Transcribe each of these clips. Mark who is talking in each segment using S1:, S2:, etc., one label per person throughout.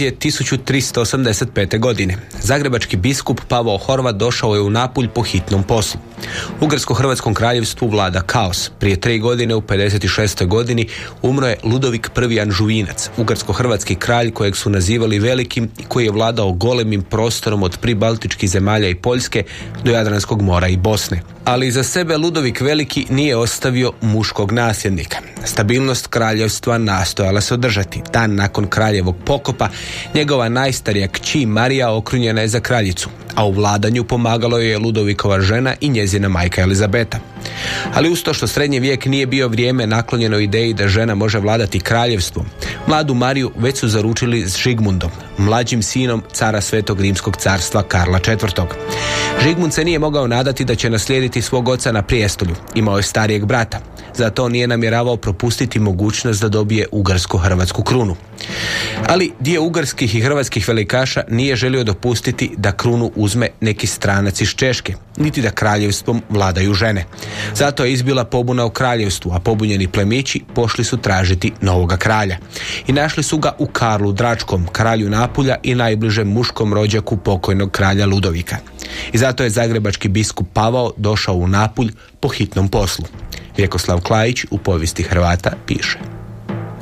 S1: Je 1385. godine. Zagrebački biskup Pavao Horvat došao je u Napulj po hitnom poslu. Ugarsko-Hrvatskom kraljevstvu vlada kaos. Prije tri godine u 56. godini umro je Ludovik I. Anžuvinac, ugarsko-hrvatski kralj kojeg su nazivali velikim i koji je vladao golemim prostorom od pribaltičkih zemalja i Poljske do Jadranskog mora i Bosne. Ali za sebe Ludovik Veliki nije ostavio muškog nasljednika. Stabilnost kraljevstva nastojala se održati. Dan nakon kraljevog pokopa njegova najstarija kći Marija okrunjena je za kraljicu a u vladanju pomagalo je Ludovikova žena i njezina majka Elizabeta. Ali uz to što srednji vijek nije bio vrijeme naklonjeno ideji da žena može vladati kraljevstvom, mladu Mariju već su zaručili s Žigmundom, mlađim sinom cara Svetog Rimskog carstva Karla IV. Žigmund se nije mogao nadati da će naslijediti svog oca na prijestolju, imao je starijeg brata. Zato nije namjeravao propustiti mogućnost da dobije ugarsko-hrvatsku krunu. Ali dio ugarskih i hrvatskih velikaša nije želio dopustiti da krunu uzme neki stranac iz Češke, niti da kraljevstvom vladaju žene. Zato je izbila pobuna u kraljevstvu, a pobunjeni plemići pošli su tražiti novoga kralja. I našli su ga u Karlu Dračkom, kralju Napulja i najbližem muškom rođaku pokojnog kralja Ludovika. I zato je zagrebački biskup Pavao došao u Napulj po hitnom poslu. Vjekoslav Klajić u povijesti Hrvata piše.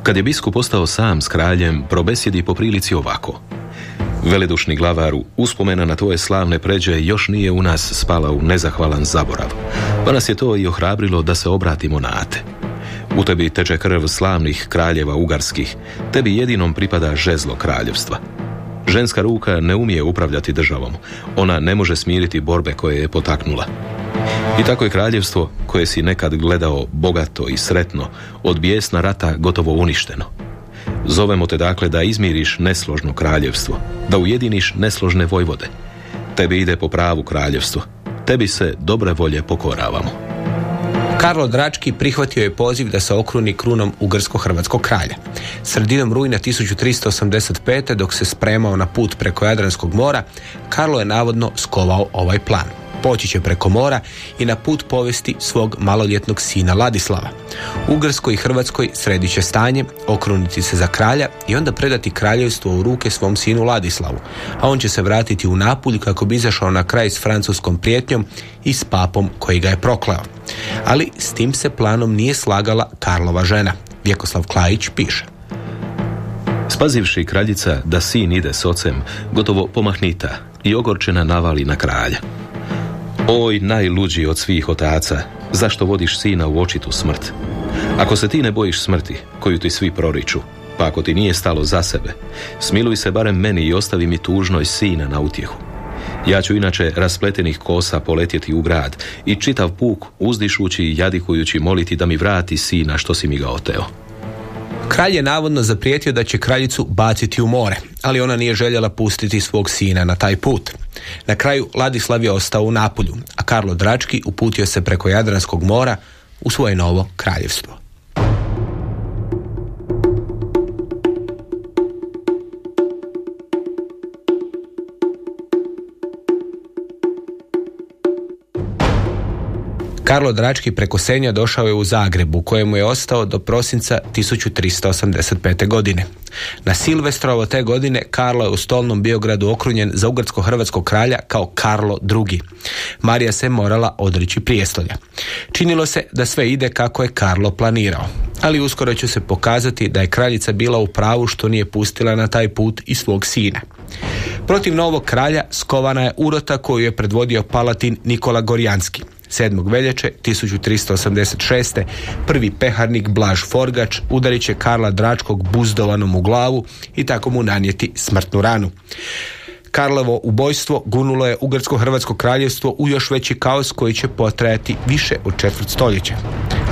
S2: Kad je biskup ostao sam s kraljem, probesjedi po prilici ovako. Veledušni glavaru, uspomena na tvoje slavne pređe još nije u nas spala u nezahvalan zaborav, pa nas je to i ohrabrilo da se obratimo na ate. U tebi teče krv slavnih kraljeva ugarskih, tebi jedinom pripada žezlo kraljevstva. Ženska ruka ne umije upravljati državom, ona ne može smiriti borbe koje je potaknula. I tako je kraljevstvo, koje si nekad gledao bogato i sretno, od bijesna rata gotovo uništeno. Zovemo te dakle da izmiriš nesložno kraljevstvo, da ujediniš nesložne vojvode. Tebi ide po pravu kraljevstvo, tebi se dobre volje pokoravamo.
S1: Karlo Drački prihvatio je poziv da se okruni krunom ugarsko-hrvatskog kralja. Sredinom rujna 1385. dok se spremao na put preko Jadranskog mora, Karlo je navodno skovao ovaj plan poći će preko mora i na put povesti svog maloljetnog sina Ladislava. Ugarskoj i Hrvatskoj sredit će stanje, okruniti se za kralja i onda predati kraljevstvo u ruke svom sinu Ladislavu, a on će se vratiti u Napulj kako bi izašao na kraj s francuskom prijetnjom i s papom koji ga je prokleo. Ali s tim se planom nije slagala Karlova žena. Vjekoslav Klajić piše.
S2: Spazivši kraljica da sin ide s ocem, gotovo pomahnita i ogorčena navali na kralja. Oj, najluđi od svih otaca, zašto vodiš sina u očitu smrt? Ako se ti ne bojiš smrti, koju ti svi proriču, pa ako ti nije stalo za sebe, smiluj se barem meni i ostavi mi tužnoj sina na utjehu. Ja ću inače raspletenih kosa poletjeti u grad i čitav puk uzdišući i jadikujući moliti da mi vrati sina što si mi ga oteo.
S1: Kralj je navodno zaprijetio da će kraljicu baciti u more, ali ona nije željela pustiti svog sina na taj put. Na kraju Ladislav je ostao u Napulju, a Karlo Drački uputio se preko Jadranskog mora u svoje novo kraljevstvo. Karlo Drački preko Senja došao je u Zagrebu, kojemu je ostao do prosinca 1385. godine. Na Silvestrovo te godine Karlo je u stolnom Biogradu okrunjen za ugarsko-hrvatskog kralja kao Karlo II. Marija se morala odreći prijestolja. Činilo se da sve ide kako je Karlo planirao, ali uskoro će se pokazati da je kraljica bila u pravu što nije pustila na taj put i svog sina. Protiv novog kralja skovana je urota koju je predvodio palatin Nikola Gorjanski. 7. veljače 1386. prvi peharnik Blaž Forgač udarit će Karla Dračkog buzdovanom u glavu i tako mu nanijeti smrtnu ranu. Karlovo ubojstvo gunulo je Ugarsko-Hrvatsko kraljevstvo u još veći kaos koji će potrajati više od četvrt stoljeća.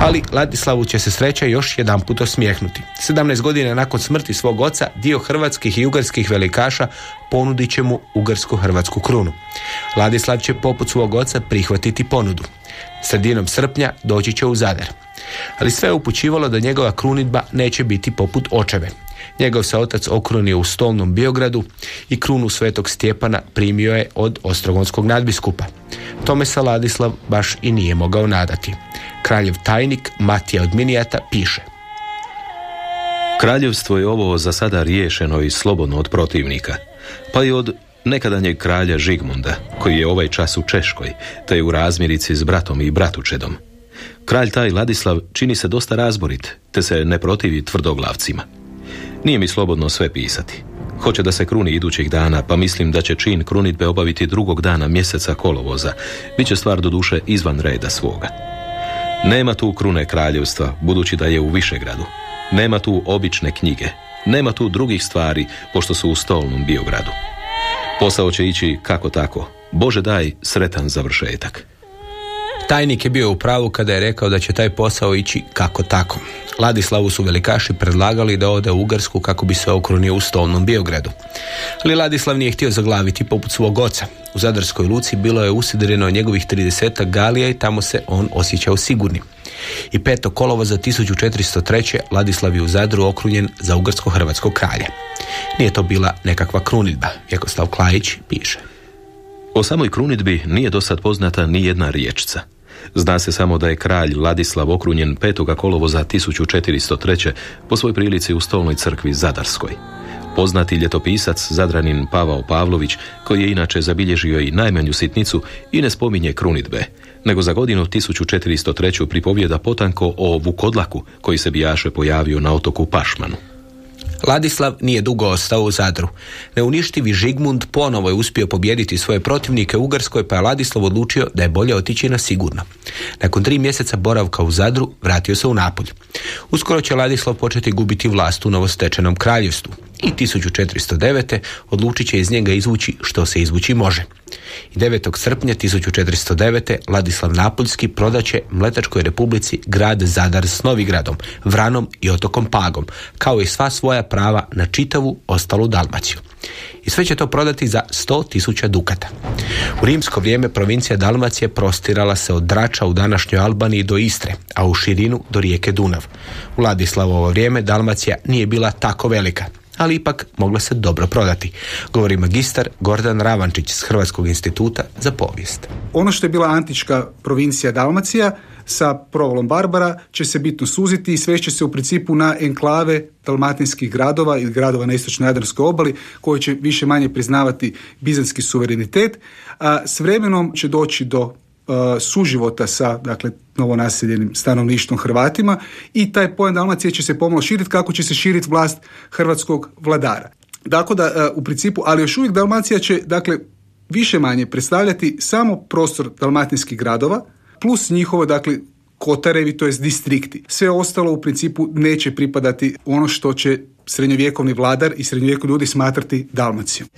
S1: Ali Ladislavu će se sreća još jedan put osmijehnuti. 17 godina nakon smrti svog oca dio hrvatskih i ugarskih velikaša ponudit će mu Ugarsko-Hrvatsku krunu. Ladislav će poput svog oca prihvatiti ponudu. Sredinom srpnja doći će u Zadar. Ali sve je upućivalo da njegova krunidba neće biti poput očeve. Njegov se otac okrunio u stolnom Biogradu i krunu svetog Stjepana primio je od ostrogonskog nadbiskupa. Tome se Ladislav baš i nije mogao nadati. Kraljev tajnik Matija od Minijata piše
S2: Kraljevstvo je ovo za sada riješeno i slobodno od protivnika, pa i od nekadanjeg kralja Žigmunda, koji je ovaj čas u Češkoj, te je u razmirici s bratom i bratučedom. Kralj taj Ladislav čini se dosta razborit, te se ne protivi tvrdoglavcima. Nije mi slobodno sve pisati. Hoće da se kruni idućih dana, pa mislim da će čin krunitbe obaviti drugog dana mjeseca kolovoza. Biće stvar do duše izvan reda svoga. Nema tu krune kraljevstva, budući da je u Višegradu. Nema tu obične knjige. Nema tu drugih stvari, pošto su u stolnom Biogradu. Posao će ići kako tako. Bože daj sretan završetak.
S1: Tajnik je bio u pravu kada je rekao da će taj posao ići kako tako. Ladislavu su velikaši predlagali da ode u Ugarsku kako bi se okrunio u stolnom Biogradu. Ali Ladislav nije htio zaglaviti poput svog oca. U Zadarskoj luci bilo je usidreno njegovih 30 galija i tamo se on osjećao sigurnim. I peto kolovo za 1403. Ladislav je u Zadru okrunjen za ugarsko-hrvatskog kralja. Nije to bila nekakva krunidba, Vjekoslav Klajić piše.
S2: O samoj krunidbi nije do sad poznata ni jedna riječca. Zna se samo da je kralj Ladislav okrunjen 5. kolovoza 1403. po svoj prilici u stolnoj crkvi Zadarskoj. Poznati ljetopisac Zadranin Pavao Pavlović, koji je inače zabilježio i najmanju sitnicu i ne spominje krunidbe, nego za godinu 1403. pripovjeda potanko o Vukodlaku koji se bijaše pojavio na otoku Pašmanu.
S1: Ladislav nije dugo ostao u Zadru. Neuništivi Žigmund ponovo je uspio pobijediti svoje protivnike u Ugarskoj, pa je Ladislav odlučio da je bolje otići na sigurno. Nakon tri mjeseca boravka u Zadru, vratio se u Napolj. Uskoro će Ladislav početi gubiti vlast u novostečenom kraljevstvu i 1409. odlučit će iz njega izvući što se izvući može. I 9. srpnja 1409. Ladislav Napoljski prodaće Mletačkoj republici grad Zadar s Novigradom, Vranom i otokom Pagom, kao i sva svoja prava na čitavu ostalu Dalmaciju. I sve će to prodati za 100.000 dukata. U rimsko vrijeme provincija Dalmacije prostirala se od Drača u današnjoj Albaniji do Istre, a u širinu do rijeke Dunav. U Ladislavovo vrijeme Dalmacija nije bila tako velika, ali ipak mogla se dobro prodati, govori magistar Gordan Ravančić s Hrvatskog instituta za povijest.
S3: Ono što je bila antička provincija Dalmacija sa provolom Barbara će se bitno suziti i sve će se u principu na enklave dalmatinskih gradova ili gradova na istočnoj Jadranskoj obali koji će više manje priznavati bizanski suverenitet. A s vremenom će doći do suživota sa dakle, novonaseljenim stanovništvom Hrvatima i taj pojam Dalmacije će se pomalo širiti kako će se širiti vlast hrvatskog vladara. Dakle, da, e, u principu, ali još uvijek Dalmacija će, dakle, više manje predstavljati samo prostor dalmatinskih gradova, plus njihovo, dakle, kotarevi, to jest distrikti. Sve ostalo u principu neće pripadati ono što će srednjovjekovni vladar i srednjovjekovni ljudi smatrati Dalmacijom.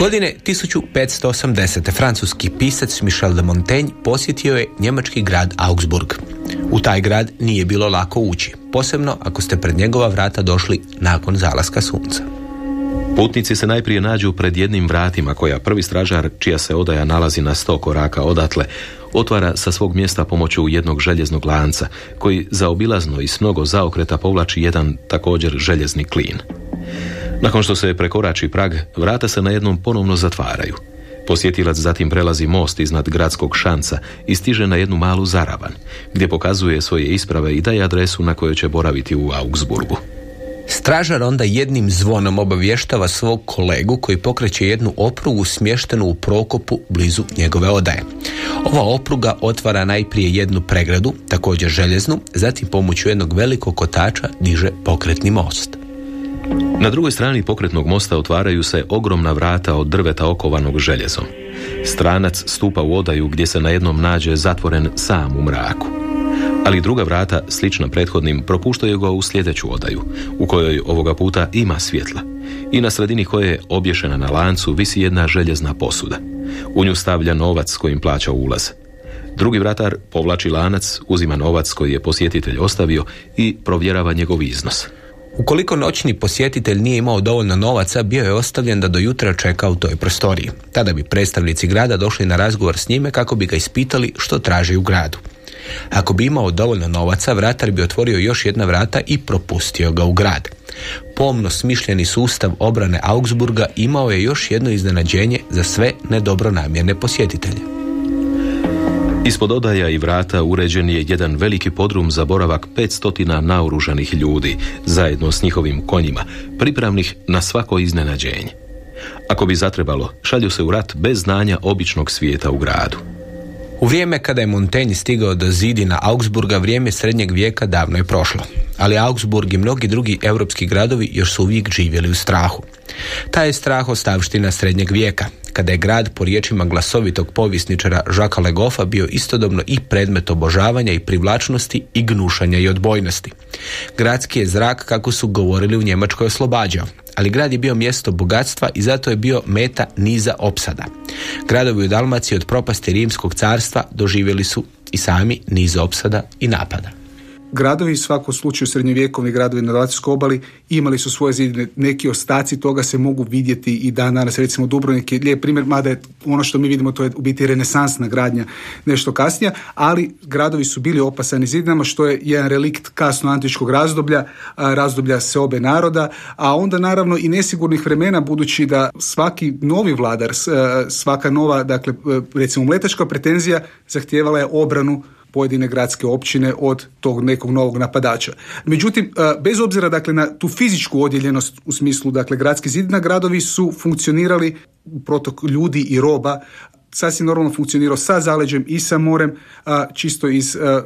S1: Godine 1580. francuski pisac Michel de Montaigne posjetio je njemački grad Augsburg. U taj grad nije bilo lako ući, posebno ako ste pred njegova vrata došli nakon zalaska sunca.
S2: Putnici se najprije nađu pred jednim vratima koja prvi stražar, čija se odaja nalazi na sto koraka odatle, otvara sa svog mjesta pomoću jednog željeznog lanca, koji zaobilazno i s mnogo zaokreta povlači jedan također željezni klin. Nakon što se prekorači prag, vrata se na jednom ponovno zatvaraju. Posjetilac zatim prelazi most iznad gradskog šanca i stiže na jednu malu zaravan, gdje pokazuje svoje isprave i daje adresu na kojoj će boraviti u Augsburgu.
S1: Stražar onda jednim zvonom obavještava svog kolegu koji pokreće jednu oprugu smještenu u prokopu blizu njegove odaje. Ova opruga otvara najprije jednu pregradu, također željeznu, zatim pomoću jednog velikog kotača diže pokretni most.
S2: Na drugoj strani pokretnog mosta otvaraju se ogromna vrata od drveta okovanog željezom. Stranac stupa u odaju gdje se na jednom nađe zatvoren sam u mraku. Ali druga vrata, slična prethodnim, propuštaju ga u sljedeću odaju, u kojoj ovoga puta ima svjetla. I na sredini koje je obješena na lancu visi jedna željezna posuda. U nju stavlja novac kojim plaća ulaz. Drugi vratar povlači lanac, uzima novac koji je posjetitelj ostavio i provjerava njegov iznos.
S1: Ukoliko noćni posjetitelj nije imao dovoljno novaca, bio je ostavljen da do jutra čeka u toj prostoriji. Tada bi predstavnici grada došli na razgovor s njime kako bi ga ispitali što traži u gradu. Ako bi imao dovoljno novaca, vratar bi otvorio još jedna vrata i propustio ga u grad. Pomno smišljeni sustav obrane Augsburga imao je još jedno iznenađenje za sve nedobronamjerne posjetitelje.
S2: Ispod odaja i vrata uređen je jedan veliki podrum za boravak 500 naoružanih ljudi, zajedno s njihovim konjima, pripravnih na svako iznenađenje. Ako bi zatrebalo, šalju se u rat bez znanja običnog svijeta u gradu.
S1: U vrijeme kada je Montaigne stigao do zidina Augsburga, vrijeme srednjeg vijeka davno je prošlo. Ali Augsburg i mnogi drugi europski gradovi još su uvijek živjeli u strahu. Taj je strah ostavština srednjeg vijeka, kada je grad po riječima glasovitog povjesničara Žaka Legofa bio istodobno i predmet obožavanja i privlačnosti i gnušanja i odbojnosti. Gradski je zrak, kako su govorili u Njemačkoj, oslobađao, ali grad je bio mjesto bogatstva i zato je bio meta niza opsada. Gradovi u Dalmaciji od propasti Rimskog carstva doživjeli su i sami niz opsada i napada
S3: gradovi, svako slučaju srednjovjekovni gradovi na Dalmatinskoj obali imali su svoje zidine, neki ostaci toga se mogu vidjeti i dan danas, recimo Dubrovnik je lijep primjer, mada je ono što mi vidimo to je u biti renesansna gradnja nešto kasnije, ali gradovi su bili opasani zidinama što je jedan relikt kasno antičkog razdoblja, razdoblja seobe naroda, a onda naravno i nesigurnih vremena budući da svaki novi vladar, svaka nova, dakle recimo mletačka pretenzija zahtijevala je obranu pojedine gradske općine od tog nekog novog napadača. Međutim, e, bez obzira dakle na tu fizičku odjeljenost u smislu dakle gradski zidina, gradovi su funkcionirali protok ljudi i roba sasvim normalno funkcionirao sa zaleđem i sa morem, čisto iz e,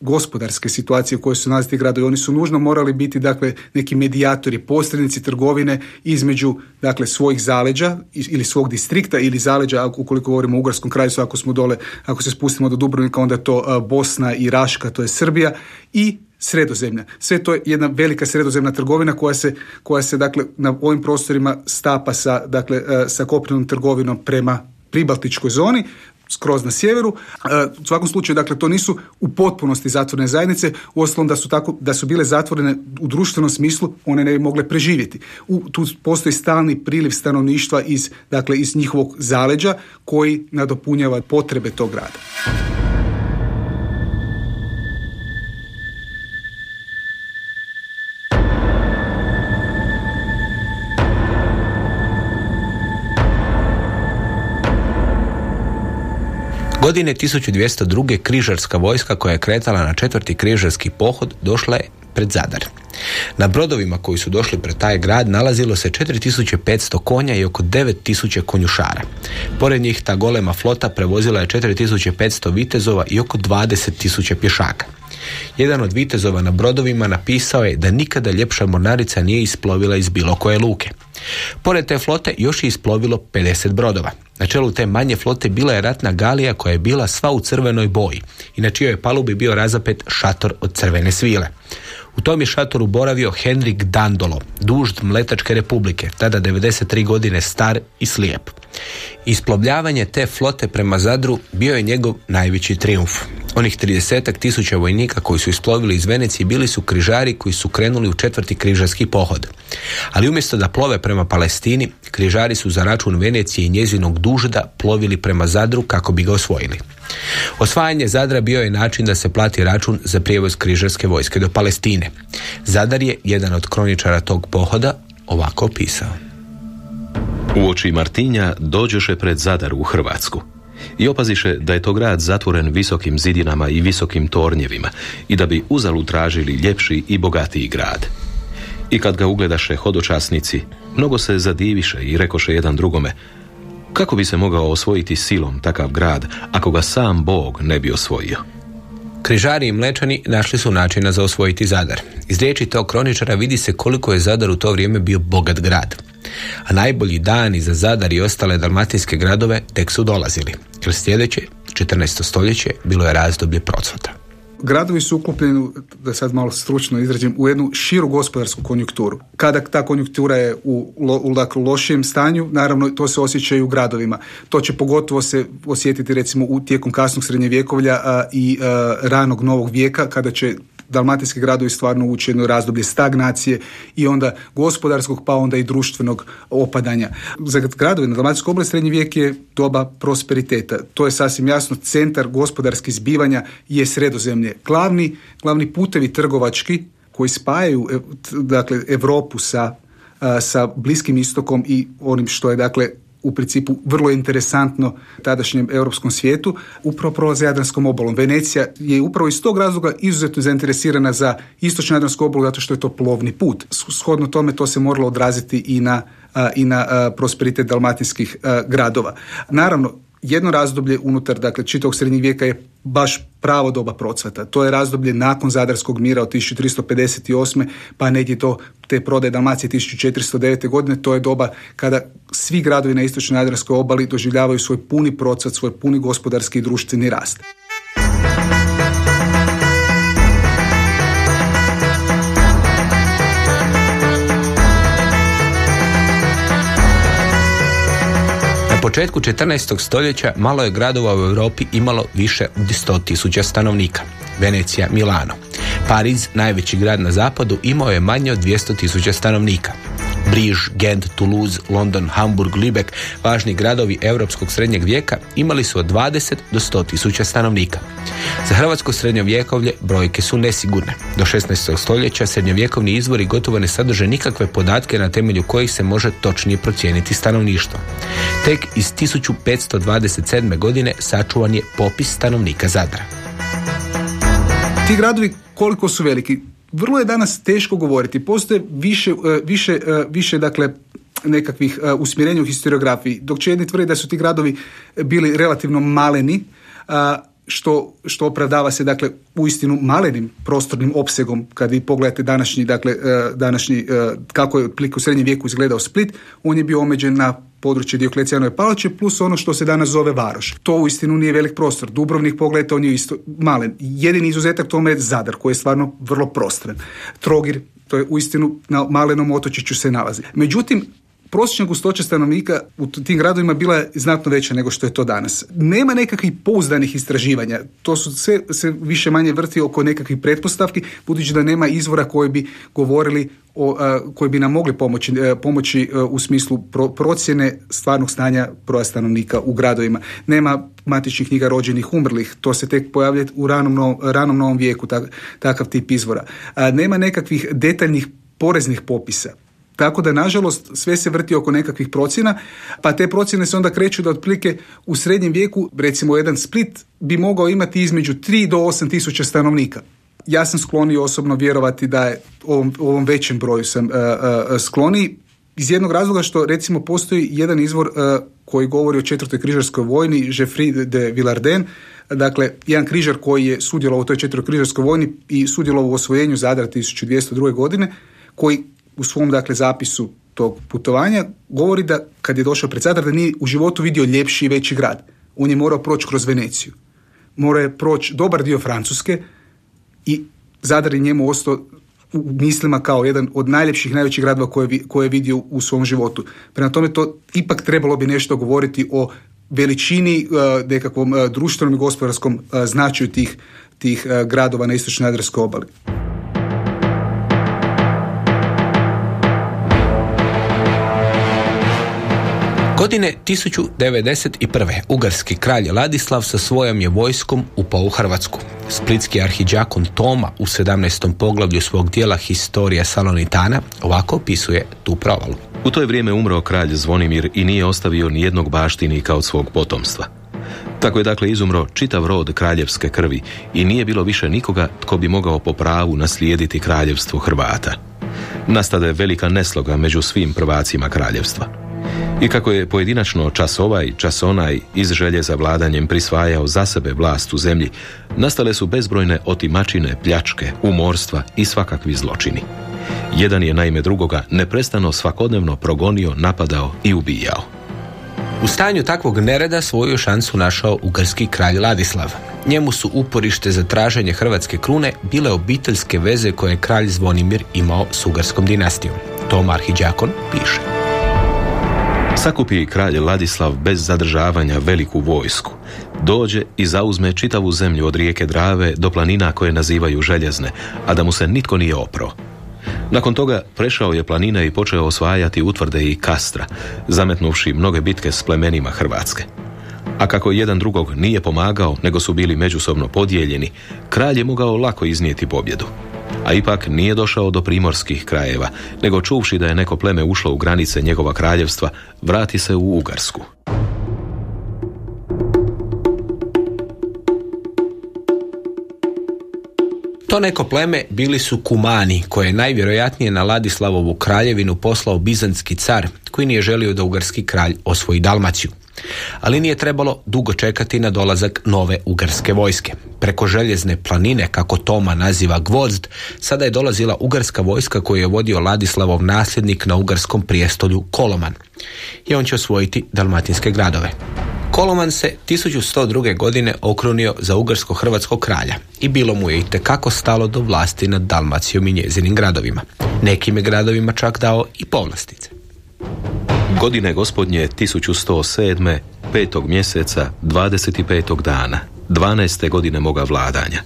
S3: gospodarske situacije u kojoj su nalazili gradovi. Oni su nužno morali biti dakle neki medijatori, posrednici trgovine između dakle svojih zaleđa ili svog distrikta ili zaleđa ukoliko govorimo o Ugarskom kraju, ako smo dole, ako se spustimo do Dubrovnika onda je to Bosna i Raška, to je Srbija i sredozemlja. Sve to je jedna velika sredozemna trgovina koja se, koja se dakle na ovim prostorima stapa sa, dakle, sa kopnenom trgovinom prema pribaltičkoj zoni, skroz na sjeveru. E, u svakom slučaju, dakle, to nisu u potpunosti zatvorene zajednice, uostalom da su, tako, da su bile zatvorene u društvenom smislu, one ne bi mogle preživjeti. U, tu postoji stalni priliv stanovništva iz, dakle, iz njihovog zaleđa koji nadopunjava potrebe tog grada.
S1: Godine 1202. križarska vojska koja je kretala na četvrti križarski pohod došla je pred Zadar. Na brodovima koji su došli pred taj grad nalazilo se 4500 konja i oko 9000 konjušara. Pored njih ta golema flota prevozila je 4500 vitezova i oko 20.000 pješaka. Jedan od vitezova na brodovima napisao je da nikada ljepša mornarica nije isplovila iz bilo koje luke. Pored te flote još je isplovilo 50 brodova. Na čelu te manje flote bila je ratna galija koja je bila sva u crvenoj boji i na čijoj palubi bio razapet šator od crvene svile. U tom je šatoru boravio Henrik Dandolo, dužd Mletačke republike, tada 93 godine star i slijep. Isplovljavanje te flote prema Zadru bio je njegov najveći triumf. Onih 30 tisuća vojnika koji su isplovili iz Venecije bili su križari koji su krenuli u četvrti križarski pohod. Ali umjesto da plove prema Palestini, križari su za račun Venecije i njezinog dužda plovili prema Zadru kako bi ga osvojili. Osvajanje Zadra bio je način da se plati račun za prijevoz križarske vojske do Palestine. Zadar je jedan od kroničara tog pohoda ovako opisao.
S2: U oči Martinja dođoše pred Zadar u Hrvatsku i opaziše da je to grad zatvoren visokim zidinama i visokim tornjevima i da bi uzalu tražili ljepši i bogatiji grad. I kad ga ugledaše hodočasnici, mnogo se zadiviše i rekoše jedan drugome, kako bi se mogao osvojiti silom takav grad ako ga sam Bog ne bi osvojio?
S1: Križari i mlečani našli su načina za osvojiti Zadar. Iz riječi tog kroničara vidi se koliko je Zadar u to vrijeme bio bogat grad. A najbolji dani za Zadar i ostale dalmatinske gradove tek su dolazili. Jer sljedeće, 14. stoljeće, bilo je razdoblje procvata.
S3: gradovi su uklopljeni, da sad malo stručno izrađem, u jednu širu gospodarsku konjunkturu. Kada ta konjunktura je u, u dakle, lošijem stanju, naravno to se osjeća i u gradovima. To će pogotovo se osjetiti recimo u tijekom kasnog srednjevjekovlja i ranog novog vijeka kada će dalmatinski gradovi stvarno ući jedno razdoblje stagnacije i onda gospodarskog pa onda i društvenog opadanja. Za gradovi na Dalmatinskoj oblasti srednji vijek je doba prosperiteta. To je sasvim jasno centar gospodarskih zbivanja je sredozemlje. Glavni, glavni putevi trgovački koji spajaju e, dakle Europu sa sa Bliskim istokom i onim što je dakle u principu vrlo interesantno tadašnjem europskom svijetu, upravo prolaze Jadranskom obalom. Venecija je upravo iz tog razloga izuzetno zainteresirana za istočnu Jadransku obalu zato što je to plovni put. Shodno tome to se moralo odraziti i na i na prosperitet dalmatinskih gradova. Naravno, jedno razdoblje unutar dakle čitavog srednjeg vijeka je baš pravo doba procvata. To je razdoblje nakon Zadarskog mira od 1358. pa negdje to te prodaje Dalmacije 1409. godine. To je doba kada svi gradovi na istočnoj Jadarskoj obali doživljavaju svoj puni procvat, svoj puni gospodarski i društveni rast.
S1: Početku 14. stoljeća malo je gradova u Europi imalo više od 100.000 stanovnika. Venecija, Milano. Pariz, najveći grad na zapadu, imao je manje od 200.000 stanovnika. Briž, Gent, Toulouse, London, Hamburg, Lübeck, važni gradovi europskog srednjeg vijeka imali su od 20 do 100 tisuća stanovnika. Za hrvatsko srednjovjekovlje brojke su nesigurne. Do 16. stoljeća srednjovjekovni izvori gotovo ne sadrže nikakve podatke na temelju kojih se može točnije procijeniti stanovništvo. Tek iz 1527. godine sačuvan je popis stanovnika Zadra.
S3: Ti gradovi koliko su veliki? Vrlo je danas teško govoriti. Postoje više, e, više, e, više dakle, nekakvih e, usmjerenja u historiografiji, dok će jedni tvrdi da su ti gradovi bili relativno maleni, što, što opravdava se dakle uistinu malenim prostornim opsegom kad vi pogledate današnji, dakle, današnji kako je otprilike u srednjem vijeku izgledao Split, on je bio omeđen na područje Dioklecijanove palače plus ono što se danas zove Varoš. To uistinu nije velik prostor. Dubrovnik, pogledajte, on je isto malen. Jedini izuzetak tome je Zadar, koji je stvarno vrlo prostran. Trogir, to je uistinu na malenom otočiću se nalazi. Međutim, prosječna gustoća stanovnika u tim gradovima bila je znatno veća nego što je to danas. Nema nekakvih pouzdanih istraživanja. To su sve se više manje vrti oko nekakvih pretpostavki, budući da nema izvora koji bi govorili o, koji bi nam mogli pomoći, e, pomoći e, u smislu procjene stvarnog stanja broja stanovnika u gradovima. Nema matičnih knjiga rođenih umrlih, to se tek pojavlja u ranom, ranom novom vijeku, takav tip izvora. Nema nekakvih detaljnih poreznih popisa tako da, nažalost, sve se vrti oko nekakvih procjena, pa te procjene se onda kreću da otprilike u srednjem vijeku, recimo jedan Split, bi mogao imati između 3 do 8 tisuća stanovnika. Ja sam sklonio osobno vjerovati da je ovom, ovom većem broju sam uh, uh, skloni iz jednog razloga što recimo postoji jedan izvor uh, koji govori o četvrtoj križarskoj vojni, Geoffrey de Villarden, dakle jedan križar koji je sudjelovao u toj četvrtoj križarskoj vojni i sudjelovao u osvojenju Zadra 1202. godine, koji u svom dakle zapisu tog putovanja govori da kad je došao pred Zadar da nije u životu vidio ljepši i veći grad. On je morao proći kroz Veneciju. Morao je proći dobar dio Francuske i Zadar je njemu ostao u mislima kao jedan od najljepših, najvećih gradova koje, koje je vidio u svom životu. Prema tome to ipak trebalo bi nešto govoriti o veličini, uh, nekakvom uh, društvenom i gospodarskom uh, značaju tih, tih gradova na istočnoj Adrskoj obali.
S1: Godine 1091. Ugarski kralj Ladislav sa svojom je vojskom upao u Hrvatsku. Splitski arhiđakon Toma u 17. poglavlju svog dijela Historija Salonitana ovako opisuje tu provalu.
S2: U to je vrijeme umro kralj Zvonimir i nije ostavio ni jednog baštinika od svog potomstva. Tako je dakle izumro čitav rod kraljevske krvi i nije bilo više nikoga tko bi mogao po pravu naslijediti kraljevstvo Hrvata. Nastade velika nesloga među svim prvacima kraljevstva. I kako je pojedinačno čas ovaj, čas onaj iz želje za vladanjem prisvajao za sebe vlast u zemlji, nastale su bezbrojne otimačine, pljačke, umorstva i svakakvi zločini. Jedan je naime drugoga neprestano svakodnevno progonio, napadao i ubijao.
S1: U stanju takvog nereda svoju šansu našao ugarski kralj Ladislav. Njemu su uporište za traženje hrvatske krune bile obiteljske veze koje je kralj Zvonimir imao s ugarskom dinastijom. Tom Arhiđakon piše.
S2: Sakupi kralj Ladislav bez zadržavanja veliku vojsku. Dođe i zauzme čitavu zemlju od rijeke Drave do planina koje nazivaju željezne, a da mu se nitko nije opro. Nakon toga prešao je planine i počeo osvajati utvrde i kastra, zametnuvši mnoge bitke s plemenima Hrvatske. A kako jedan drugog nije pomagao, nego su bili međusobno podijeljeni, kralj je mogao lako iznijeti pobjedu. A ipak nije došao do primorskih krajeva, nego čuvši da je neko pleme ušlo u granice njegova kraljevstva, vrati se u Ugarsku.
S1: To neko pleme bili su Kumani, koje je najvjerojatnije na Ladislavovu kraljevinu poslao bizantski car, koji nije želio da ugarski kralj osvoji Dalmaciju. Ali nije trebalo dugo čekati na dolazak nove ugarske vojske. Preko željezne planine, kako Toma naziva Gvozd, sada je dolazila ugarska vojska koju je vodio Ladislavov nasljednik na ugarskom prijestolju Koloman. I on će osvojiti dalmatinske gradove. Koloman se 1102. godine okrunio za ugarsko-hrvatskog kralja i bilo mu je i tekako stalo do vlasti nad Dalmacijom i njezinim gradovima. Nekim je gradovima čak dao i povlastice.
S2: Godine gospodnje 1107. petog mjeseca 25. dana 12. godine moga vladanja.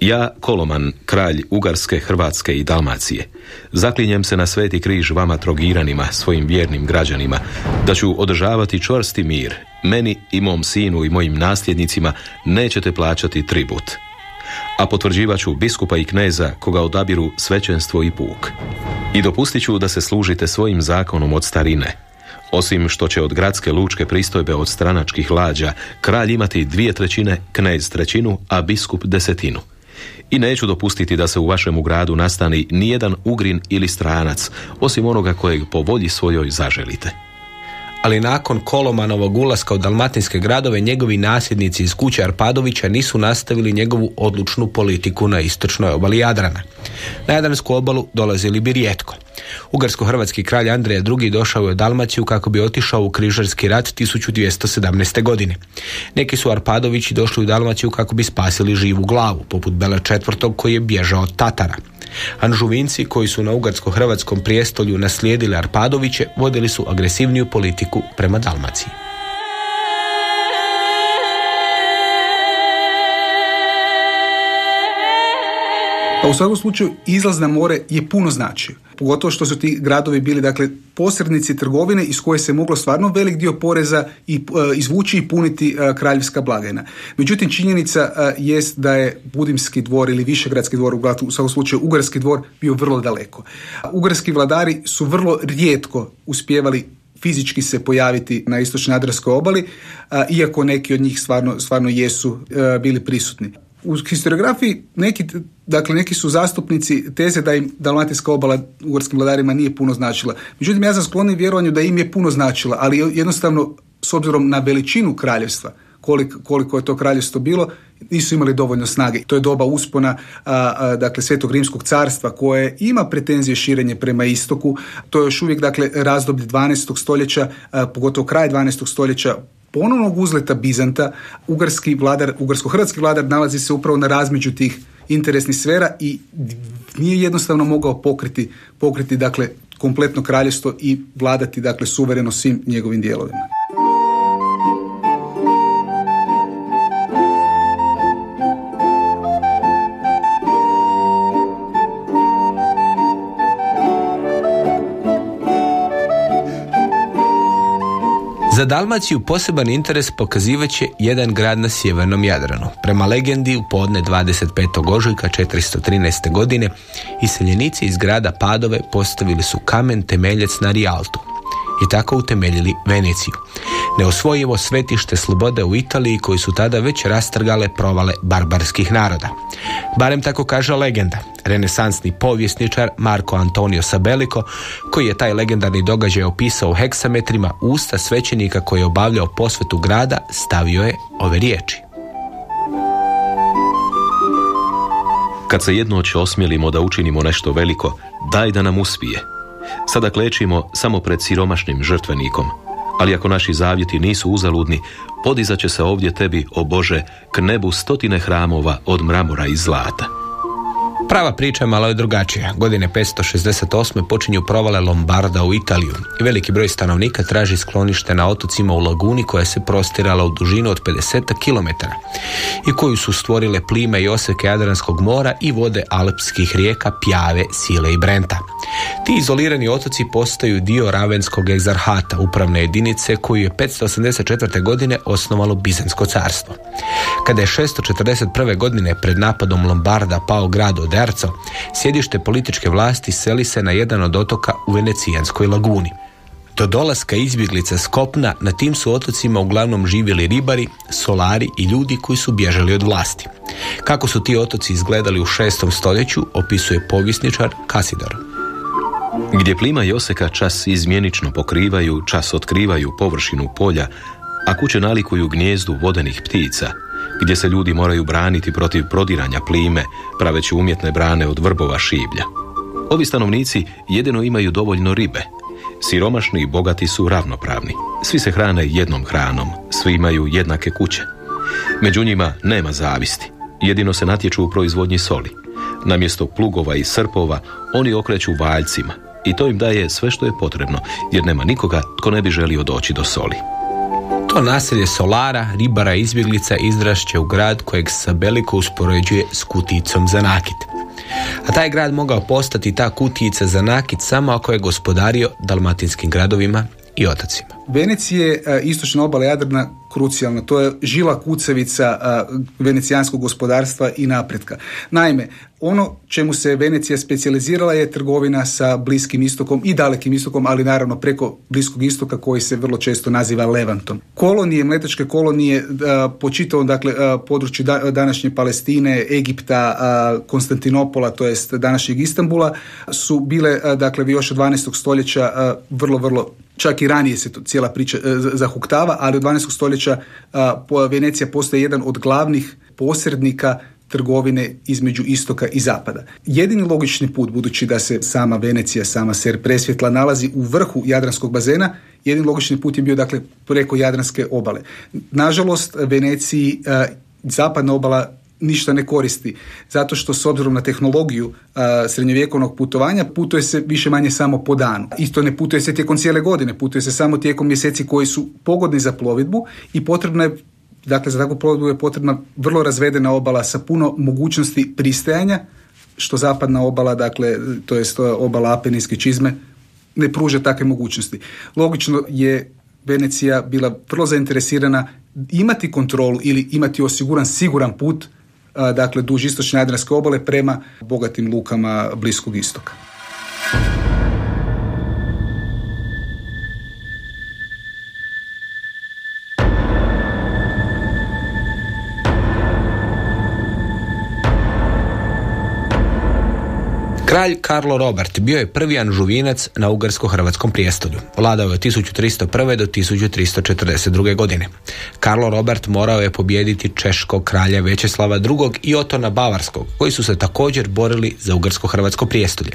S2: Ja, Koloman, kralj Ugarske, Hrvatske i Dalmacije, zaklinjem se na sveti križ vama trogiranima, svojim vjernim građanima, da ću održavati čvrsti mir. Meni i mom sinu i mojim nasljednicima nećete plaćati tribut. A potvrđivat ću biskupa i kneza koga odabiru svećenstvo i puk. I dopustit ću da se služite svojim zakonom od starine, osim što će od gradske lučke pristojbe od stranačkih lađa kralj imati dvije trećine, knez trećinu, a biskup desetinu i neću dopustiti da se u vašem gradu nastani nijedan ugrin ili stranac, osim onoga kojeg po volji svojoj zaželite.
S1: Ali nakon Kolomanovog ulaska u dalmatinske gradove, njegovi nasljednici iz kuće Arpadovića nisu nastavili njegovu odlučnu politiku na istočnoj obali Jadrana. Na Jadransku obalu dolazili bi rijetko. Ugarsko-hrvatski kralj Andreja II. došao je u Dalmaciju kako bi otišao u križarski rat 1217. godine. Neki su Arpadovići došli u Dalmaciju kako bi spasili živu glavu, poput Bela IV. koji je bježao od Tatara. Anžuvinci koji su na ugarsko-hrvatskom prijestolju naslijedili Arpadoviće vodili su agresivniju politiku prema Dalmaciji.
S3: Pa u svakom slučaju izlaz na more je puno značio. Pogotovo što su ti gradovi bili dakle posrednici trgovine iz koje se moglo stvarno velik dio poreza i e, izvući i puniti uh, kraljevska blagajna. Međutim činjenica uh, jest da je Budimski dvor ili Višegradski dvor u svakom slučaju Ugarski dvor bio vrlo daleko. Ugarski vladari su vrlo rijetko uspjevali fizički se pojaviti na istočnoj Adarskoj obali, iako neki od njih stvarno, stvarno jesu bili prisutni. U historiografiji neki, dakle, neki su zastupnici teze da im Dalmatinska obala ugorskim vladarima nije puno značila. Međutim, ja sam skloni vjerovanju da im je puno značila, ali jednostavno s obzirom na veličinu kraljevstva, koliko, koliko je to kraljevstvo bilo, nisu imali dovoljno snage. To je doba uspona a, dakle Svetog Rimskog carstva koje ima pretenzije širenje prema istoku. To je još uvijek dakle razdoblje 12. stoljeća, pogotovo kraj 12. stoljeća ponovnog uzleta Bizanta, ugarski vladar, ugarsko-hrvatski vladar nalazi se upravo na razmeđu tih interesnih sfera i nije jednostavno mogao pokriti, pokriti dakle kompletno kraljevstvo i vladati dakle suvereno svim njegovim dijelovima.
S1: Za Dalmaciju poseban interes pokazivat će jedan grad na sjevernom Jadranu. Prema legendi u podne 25. ožujka 413. godine iseljenici iz grada Padove postavili su kamen temeljac na Rijaltu i tako utemeljili Veneciju. Neosvojivo svetište slobode u Italiji koji su tada već rastrgale provale barbarskih naroda. Barem tako kaže legenda. Renesansni povjesničar Marko Antonio Sabelico, koji je taj legendarni događaj opisao u heksametrima, usta svećenika koji je obavljao posvetu grada, stavio je ove riječi.
S2: Kad se jednoć osmjelimo da učinimo nešto veliko, daj da nam uspije. Sada klečimo samo pred siromašnim žrtvenikom, Ali ako naši zavjeti nisu uzaludni, podizat će se ovdje tebi, o Bože, k nebu stotine hramova od mramora i zlata.
S1: Prava priča malo je drugačija. Godine 568. počinju provale Lombarda u Italiju i veliki broj stanovnika traži sklonište na otocima u laguni koja se prostirala u dužinu od 50 km i koju su stvorile plime i oseke Jadranskog mora i vode alpskih rijeka Pjave, Sile i Brenta. Ti izolirani otoci postaju dio Ravenskog egzarhata, upravne jedinice koju je 584. godine osnovalo Bizansko carstvo. Kada je 641. godine pred napadom Lombarda pao grad od Sjedište političke vlasti seli se na jedan od otoka u Venecijanskoj laguni. Do dolaska izbjeglica s kopna na tim su otocima uglavnom živjeli ribari, solari i ljudi koji su bježali od vlasti. Kako su ti otoci izgledali u šestom stoljeću, opisuje povjesničar Kasidor.
S2: Gdje plima i oseka čas izmjenično pokrivaju, čas otkrivaju površinu polja, a kuće nalikuju gnjezdu vodenih ptica – gdje se ljudi moraju braniti protiv prodiranja plime, praveći umjetne brane od vrbova šiblja. Ovi stanovnici jedino imaju dovoljno ribe. Siromašni i bogati su ravnopravni. Svi se hrane jednom hranom, svi imaju jednake kuće. Među njima nema zavisti. Jedino se natječu u proizvodnji soli. Namjesto plugova i srpova oni okreću valjcima i to im daje sve što je potrebno, jer nema nikoga tko ne bi želio doći do soli.
S1: To naselje Solara, ribara izbjeglica izrašće u grad kojeg Sabeliko uspoređuje s kuticom za nakit. A taj grad mogao postati ta kutijica za nakit samo ako je gospodario dalmatinskim gradovima i otocima.
S3: Venecije, istočna obala Jadrana, krucijalna. To je žila kucavica venecijanskog gospodarstva i napretka. Naime, ono čemu se Venecija specijalizirala je trgovina sa Bliskim istokom i Dalekim istokom, ali naravno preko Bliskog istoka koji se vrlo često naziva Levantom. Kolonije, mletačke kolonije po čitavom dakle, području današnje Palestine, Egipta, Konstantinopola, to jest današnjeg Istambula, su bile dakle još od 12. stoljeća vrlo, vrlo čak i ranije se to cijela priča e, zahuktava, ali od 12. stoljeća Venecija postaje jedan od glavnih posrednika trgovine između istoka i zapada. Jedini logični put, budući da se sama Venecija, sama Ser presvjetla nalazi u vrhu Jadranskog bazena, jedini logični put je bio dakle preko Jadranske obale. Nažalost, Veneciji zapadna obala ništa ne koristi. Zato što s obzirom na tehnologiju a, srednjovjekovnog putovanja putuje se više manje samo po danu. Isto ne putuje se tijekom cijele godine, putuje se samo tijekom mjeseci koji su pogodni za plovidbu i potrebno je Dakle, za takvu plovidbu je potrebna vrlo razvedena obala sa puno mogućnosti pristajanja, što zapadna obala, dakle, to jest obala Apenijske čizme, ne pruža takve mogućnosti. Logično je Venecija bila vrlo zainteresirana imati kontrolu ili imati osiguran siguran put dakle duž istočne Jadranske obale prema bogatim lukama Bliskog istoka.
S1: Kralj Karlo Robert bio je prvi anžuvinac na ugarsko-hrvatskom prijestolju. Vladao je od 1301. do 1342. godine. Karlo Robert morao je pobijediti češkog kralja Večeslava II. i Otona Bavarskog, koji su se također borili za ugarsko-hrvatsko prijestolje.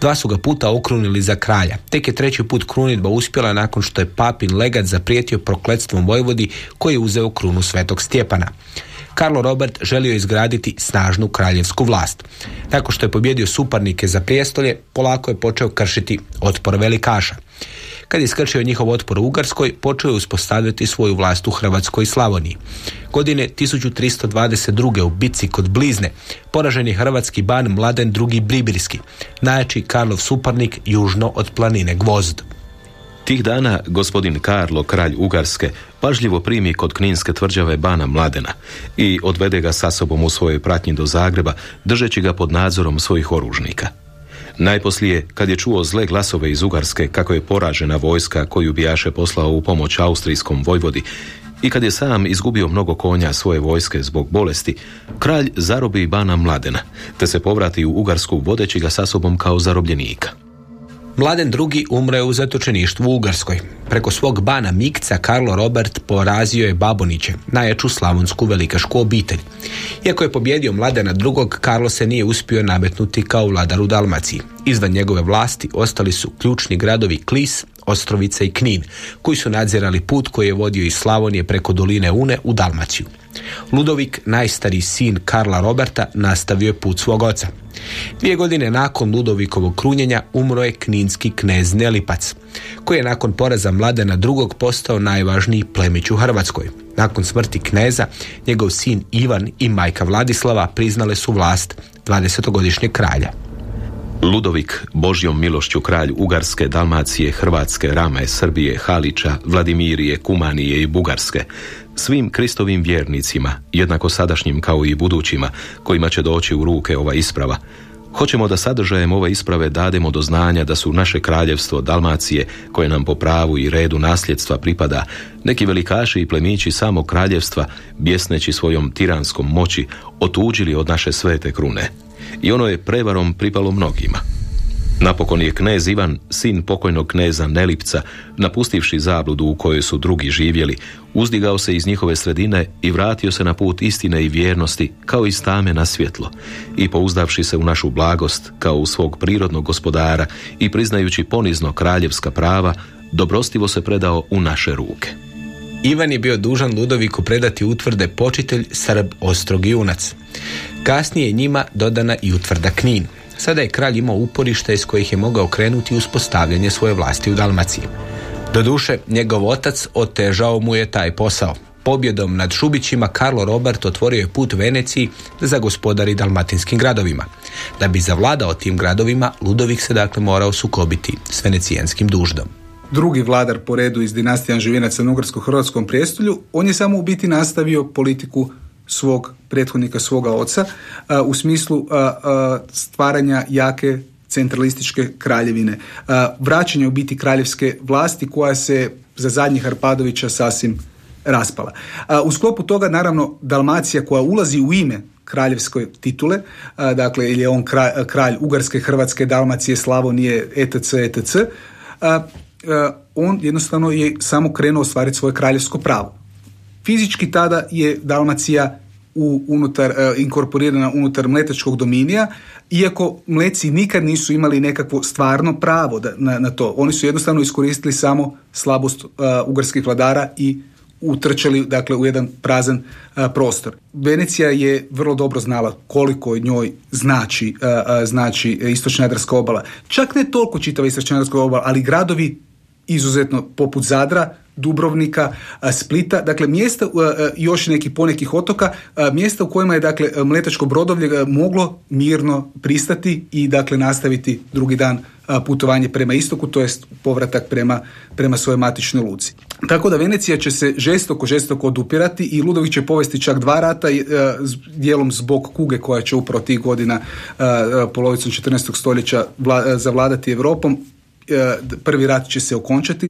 S1: Dva su ga puta okrunili za kralja. Tek je treći put krunitba uspjela nakon što je papin legat zaprijetio prokletstvom Vojvodi koji je uzeo krunu Svetog Stjepana. Karlo Robert želio izgraditi snažnu kraljevsku vlast. Tako što je pobjedio suparnike za prijestolje, polako je počeo kršiti otpor velikaša. Kad je skršio njihov otpor u Ugarskoj, počeo je uspostaviti svoju vlast u Hrvatskoj i Slavoniji. Godine 1322. u bitci kod Blizne poražen je hrvatski ban Mladen II. Bribirski, najjači Karlov suparnik južno od planine Gvozd.
S2: Tih dana gospodin Karlo, kralj Ugarske, pažljivo primi kod kninske tvrđave Bana Mladena i odvede ga sa sobom u svojoj pratnji do Zagreba, držeći ga pod nadzorom svojih oružnika. Najposlije, kad je čuo zle glasove iz Ugarske kako je poražena vojska koju bijaše poslao u pomoć austrijskom vojvodi i kad je sam izgubio mnogo konja svoje vojske zbog bolesti, kralj zarobi Bana Mladena, te se povrati u Ugarsku vodeći ga sa sobom kao zarobljenika.
S1: Mladen drugi umre u zatočeništvu u Ugarskoj. Preko svog bana Mikca Karlo Robert porazio je Baboniće, najjaču slavonsku velikašku obitelj. Iako je pobjedio Mladena drugog, Karlo se nije uspio nametnuti kao vladar u Dalmaciji. Izvan njegove vlasti ostali su ključni gradovi Klis, Ostrovica i Knin, koji su nadzirali put koji je vodio iz Slavonije preko doline Une u Dalmaciju. Ludovik, najstariji sin Karla Roberta, nastavio je put svog oca. Dvije godine nakon Ludovikovog krunjenja umro je kninski knez Nelipac, koji je nakon poraza Mladena drugog postao najvažniji plemić u Hrvatskoj. Nakon smrti kneza, njegov sin Ivan i majka Vladislava priznale su vlast 20-godišnjeg kralja.
S2: Ludovik, Božjom milošću kralj Ugarske, Dalmacije, Hrvatske, Rame, Srbije, Halića, Vladimirije, Kumanije i Bugarske, svim Kristovim vjernicima, jednako sadašnjim kao i budućima, kojima će doći u ruke ova isprava, Hoćemo da sadržajem ove isprave dademo do znanja da su naše kraljevstvo Dalmacije, koje nam po pravu i redu nasljedstva pripada, neki velikaši i plemići samog kraljevstva, bjesneći svojom tiranskom moći, otuđili od naše svete krune. I ono je prevarom pripalo mnogima. Napokon je knez Ivan, sin pokojnog kneza Nelipca, napustivši zabludu u kojoj su drugi živjeli, uzdigao se iz njihove sredine i vratio se na put istine i vjernosti kao i stame na svjetlo i pouzdavši se u našu blagost kao u svog prirodnog gospodara i priznajući ponizno kraljevska prava, dobrostivo se predao u naše ruke.
S1: Ivan je bio dužan Ludoviku predati utvrde počitelj, Srb, Ostrog i Unac. Kasnije je njima dodana i utvrda Knin. Sada je kralj imao uporište iz kojih je mogao krenuti uspostavljanje svoje vlasti u Dalmaciji. Doduše, njegov otac otežao mu je taj posao. Pobjedom nad Šubićima Karlo Robert otvorio je put Veneciji za gospodari dalmatinskim gradovima. Da bi zavladao tim gradovima, Ludovik se dakle morao sukobiti s venecijanskim duždom.
S3: Drugi vladar po redu iz dinastije na Ugarsko-Hrvatskom prijestolju, on je samo u biti nastavio politiku svog prethodnika, svoga oca, u smislu stvaranja jake centralističke kraljevine. Vraćanje u biti kraljevske vlasti koja se za zadnjih Arpadovića sasvim raspala. U sklopu toga naravno Dalmacija koja ulazi u ime kraljevske titule, dakle ili je on kralj, kralj Ugarske, Hrvatske, Dalmacije, Slavonije, etc. etc. On jednostavno je samo krenuo ostvariti svoje kraljevsko pravo. Fizički tada je Dalmacija u, unutar, uh, inkorporirana unutar mletačkog dominija, iako mleci nikad nisu imali nekakvo stvarno pravo da, na, na to. Oni su jednostavno iskoristili samo slabost uh, ugarskih vladara i utrčali dakle u jedan prazan uh, prostor. Venecija je vrlo dobro znala koliko njoj znači znači istočna Jadarska obala. Čak ne toliko čitava istočna Jadarska obala, ali gradovi izuzetno poput Zadra, Dubrovnika, Splita, dakle mjesta još nekih ponekih otoka, mjesta u kojima je dakle mletačko brodovlje moglo mirno pristati i dakle nastaviti drugi dan putovanje prema istoku, to jest povratak prema, prema svojoj matičnoj luci. Tako da Venecija će se žestoko, žestoko odupirati i Ludović će povesti čak dva rata, dijelom zbog kuge koja će upravo tih godina polovicom 14. stoljeća zavladati Europom, prvi rat će se okončati.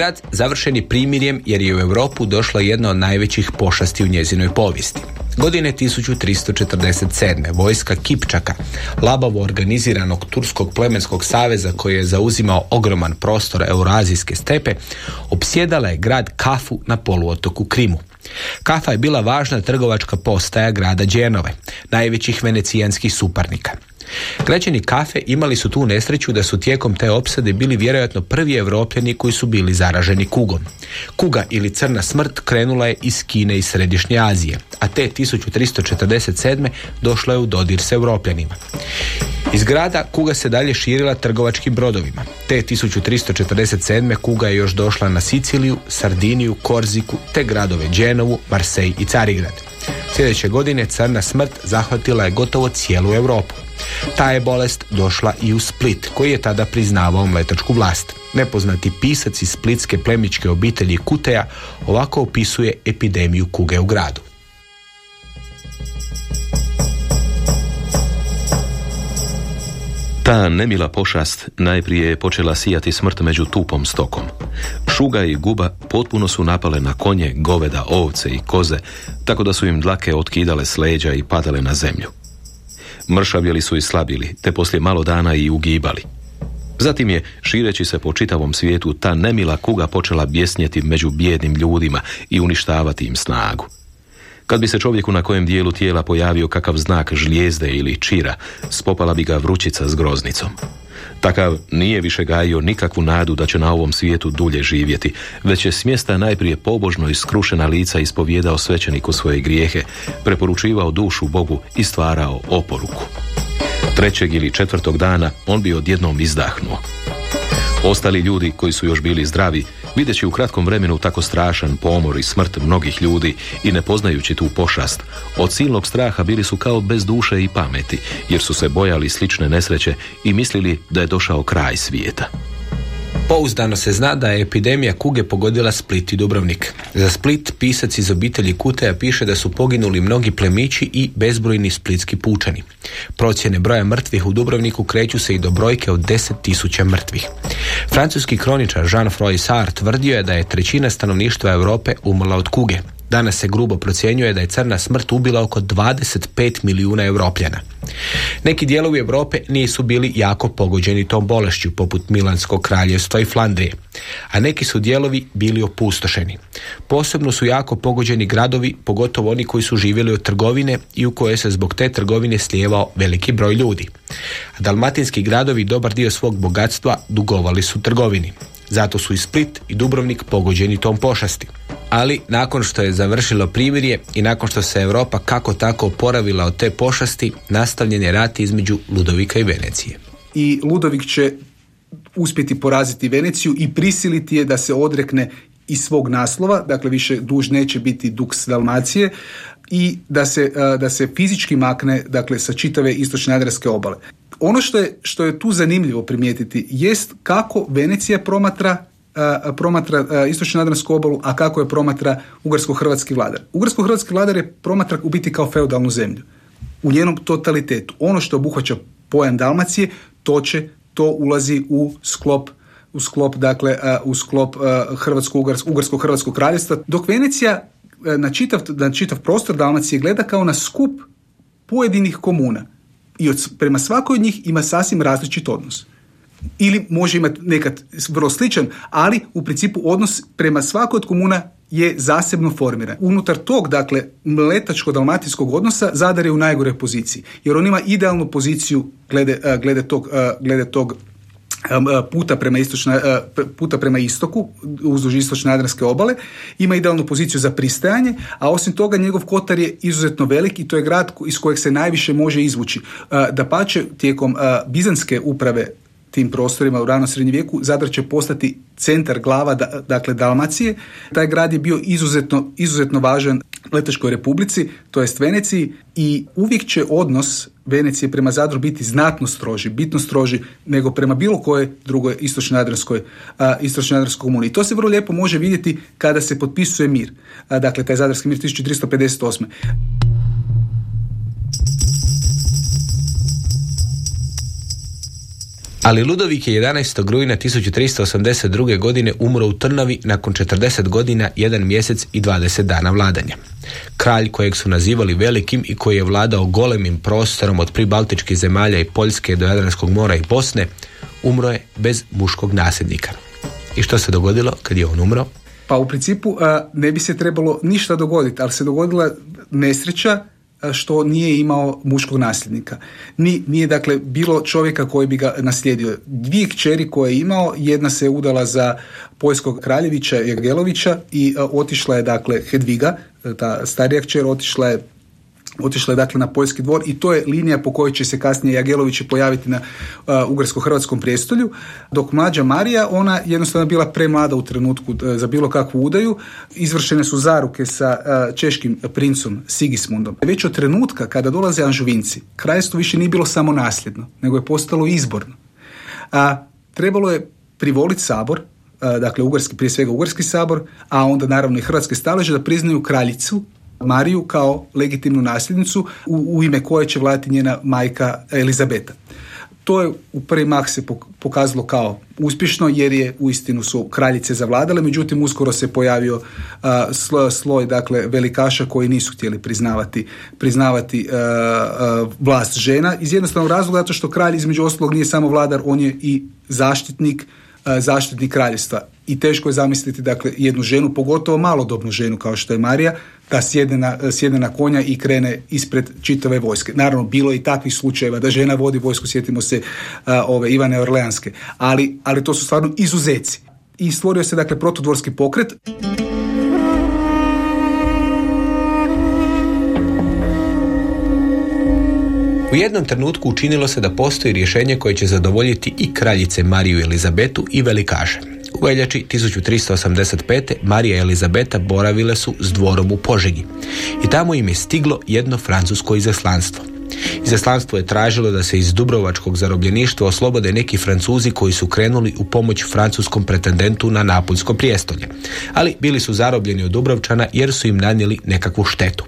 S1: Rat završen je primirjem jer je u Europu došla jedna od najvećih pošasti u njezinoj povijesti. Godine 1347. vojska Kipčaka, labavo organiziranog Turskog plemenskog saveza koji je zauzimao ogroman prostor Eurazijske stepe, opsjedala je grad Kafu na poluotoku Krimu. Kafa je bila važna trgovačka postaja grada Dženove, najvećih venecijanskih suparnika. Građani kafe imali su tu nesreću da su tijekom te opsade bili vjerojatno prvi evropljani koji su bili zaraženi kugom. Kuga ili crna smrt krenula je iz Kine i Središnje Azije, a te 1347. došla je u dodir s evropljanima. Iz grada kuga se dalje širila trgovačkim brodovima. Te 1347. kuga je još došla na Siciliju, Sardiniju, Korziku te gradove Dženovu, Marsej i Carigrad. Sljedeće godine crna smrt zahvatila je gotovo cijelu Europu. Ta je bolest došla i u Split, koji je tada priznavao mletačku vlast. Nepoznati pisac iz splitske plemičke obitelji Kuteja ovako opisuje epidemiju kuge u gradu.
S2: Ta nemila pošast najprije je počela sijati smrt među tupom stokom. Šuga i guba potpuno su napale na konje, goveda, ovce i koze, tako da su im dlake otkidale s leđa i padale na zemlju. Mršavjeli su i slabili, te poslije malo dana i ugibali. Zatim je, šireći se po čitavom svijetu, ta nemila kuga počela bjesnjeti među bijednim ljudima i uništavati im snagu. Kad bi se čovjeku na kojem dijelu tijela pojavio kakav znak žlijezde ili čira, spopala bi ga vrućica s groznicom. Takav nije više gajio nikakvu nadu da će na ovom svijetu dulje živjeti, već je smjesta najprije pobožno i skrušena lica ispovjedao svećeniku svoje grijehe, preporučivao dušu Bogu i stvarao oporuku. Trećeg ili četvrtog dana on bi odjednom izdahnuo. Ostali ljudi koji su još bili zdravi, videći u kratkom vremenu tako strašan pomor i smrt mnogih ljudi i ne poznajući tu pošast, od silnog straha bili su kao bez duše i pameti, jer su se bojali slične nesreće i mislili da je došao kraj svijeta.
S1: Pouzdano se zna da je epidemija kuge pogodila Split i Dubrovnik. Za Split pisac iz obitelji Kuteja piše da su poginuli mnogi plemići i bezbrojni splitski pučani. Procjene broja mrtvih u Dubrovniku kreću se i do brojke od 10.000 mrtvih. Francuski kroničar Jean Froissart tvrdio je da je trećina stanovništva Europe umrla od kuge. Danas se grubo procjenjuje da je crna smrt ubila oko 25 milijuna europljana. Neki dijelovi Europe nisu bili jako pogođeni tom bolešću, poput Milanskog kraljevstva i Flandrije, a neki su dijelovi bili opustošeni. Posebno su jako pogođeni gradovi, pogotovo oni koji su živjeli od trgovine i u koje se zbog te trgovine slijevao veliki broj ljudi. A dalmatinski gradovi dobar dio svog bogatstva dugovali su trgovini. Zato su i Split i Dubrovnik pogođeni tom pošasti. Ali nakon što je završilo primirje i nakon što se Europa kako tako oporavila od te pošasti, nastavljen je rat između Ludovika i Venecije.
S3: I Ludovik će uspjeti poraziti Veneciju i prisiliti je da se odrekne iz svog naslova, dakle više duž neće biti duks Dalmacije i da se, da se fizički makne dakle, sa čitave istočne Adriatske obale. Ono što je, što je tu zanimljivo primijetiti jest kako Venecija promatra promatra istočno Jadransku obalu, a kako je promatra ugarsko-hrvatski vladar. Ugarsko-hrvatski vladar je promatra u biti kao feudalnu zemlju. U njenom totalitetu. Ono što obuhvaća pojam Dalmacije, to će, to ulazi u sklop u sklop, dakle, u sklop ugarsko-hrvatskog kraljevstva, dok Venecija na čitav, na čitav prostor Dalmacije gleda kao na skup pojedinih komuna i od, prema svakoj od njih ima sasvim različit odnos. Ili može imati nekad vrlo sličan, ali u principu odnos prema svakoj od komuna je zasebno formiran. Unutar tog, dakle, mletačko-dalmatinskog odnosa Zadar je u najgore poziciji, jer on ima idealnu poziciju glede, glede, tog, glede tog puta prema, istočna, puta prema istoku, uzduž istočne Jadranske obale, ima idealnu poziciju za pristajanje, a osim toga njegov kotar je izuzetno velik i to je grad iz kojeg se najviše može izvući. Da pače tijekom bizanske uprave tim prostorima u ranom srednjem vijeku Zadar će postati centar glava dakle Dalmacije. Taj grad je bio izuzetno, izuzetno važan Leteškoj republici, to jest Veneciji i uvijek će odnos Venecije prema Zadru biti znatno stroži, bitno stroži nego prema bilo kojoj drugoj istočno-jadranskoj istočno komuni. I to se vrlo lijepo može vidjeti kada se potpisuje mir. A, dakle, taj Zadarski mir 1358.
S1: Ali Ludovik je 11. rujna 1382. godine umro u Trnavi nakon 40 godina, jedan mjesec i 20 dana vladanja. Kralj kojeg su nazivali velikim i koji je vladao golemim prostorom od pribaltičkih zemalja i Poljske do Jadranskog mora i Bosne, umro je bez muškog nasljednika. I što se dogodilo kad je on umro?
S3: Pa u principu ne bi se trebalo ništa dogoditi, ali se dogodila nesreća što nije imao muškog nasljednika. Ni, nije dakle bilo čovjeka koji bi ga naslijedio. Dvije kćeri koje je imao, jedna se udala za Poljskog kraljevića Jagelovića i otišla je dakle Hedviga, ta starija kćer otišla je otišla je dakle na poljski dvor i to je linija po kojoj će se kasnije Jagelović pojaviti na uh, ugarsko-hrvatskom prijestolju, dok mlađa Marija, ona jednostavno bila premlada u trenutku uh, za bilo kakvu udaju, izvršene su zaruke sa uh, češkim princom Sigismundom. Već od trenutka kada dolaze Anžuvinci, krajstvo više nije bilo samo nasljedno, nego je postalo izborno. A trebalo je privoliti sabor, dakle ugarski, prije svega ugarski sabor, a onda naravno i hrvatske staleže da priznaju kraljicu Mariju kao legitimnu nasljednicu u, u ime koje će vladati njena majka Elizabeta. To je u prvi mah se pokazalo kao uspješno jer je uistinu su kraljice zavladale, međutim uskoro se pojavio sloj, dakle velikaša koji nisu htjeli priznavati priznavati vlast žena iz jednostavnog razloga zato što kralj između ostalog nije samo vladar, on je i zaštitnik zaštitnik kraljevstva i teško je zamisliti dakle jednu ženu, pogotovo malodobnu ženu kao što je Marija, da sjede na, sjede na konja i krene ispred čitave vojske. Naravno, bilo je i takvih slučajeva da žena vodi vojsku, sjetimo se ove Ivane Orleanske, ali, ali to su stvarno izuzeci. I stvorio se dakle protodvorski pokret.
S1: U jednom trenutku učinilo se da postoji rješenje koje će zadovoljiti i kraljice Mariju Elizabetu i velikaše. U veljači 1385. Marija i Elizabeta boravile su s dvorom u Požegi i tamo im je stiglo jedno francusko izaslanstvo. Izaslanstvo je tražilo da se iz Dubrovačkog zarobljeništva oslobode neki Francuzi koji su krenuli u pomoć francuskom pretendentu na Napoljsko prijestolje, ali bili su zarobljeni od Dubrovčana jer su im nanijeli nekakvu štetu.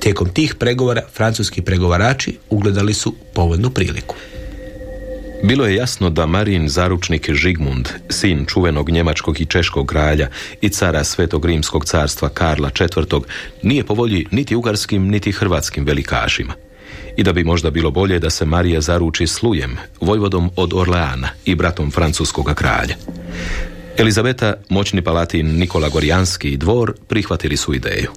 S1: Tijekom tih pregovora francuski pregovarači ugledali su povoljnu priliku.
S2: Bilo je jasno da Marin zaručnik Žigmund, sin čuvenog njemačkog i češkog kralja i cara Svetog Rimskog carstva Karla IV. nije po volji niti ugarskim niti hrvatskim velikašima. I da bi možda bilo bolje da se Marija zaruči s Lujem, vojvodom od Orleana i bratom francuskog kralja. Elizabeta, moćni palatin Nikola Gorjanski i dvor prihvatili su ideju.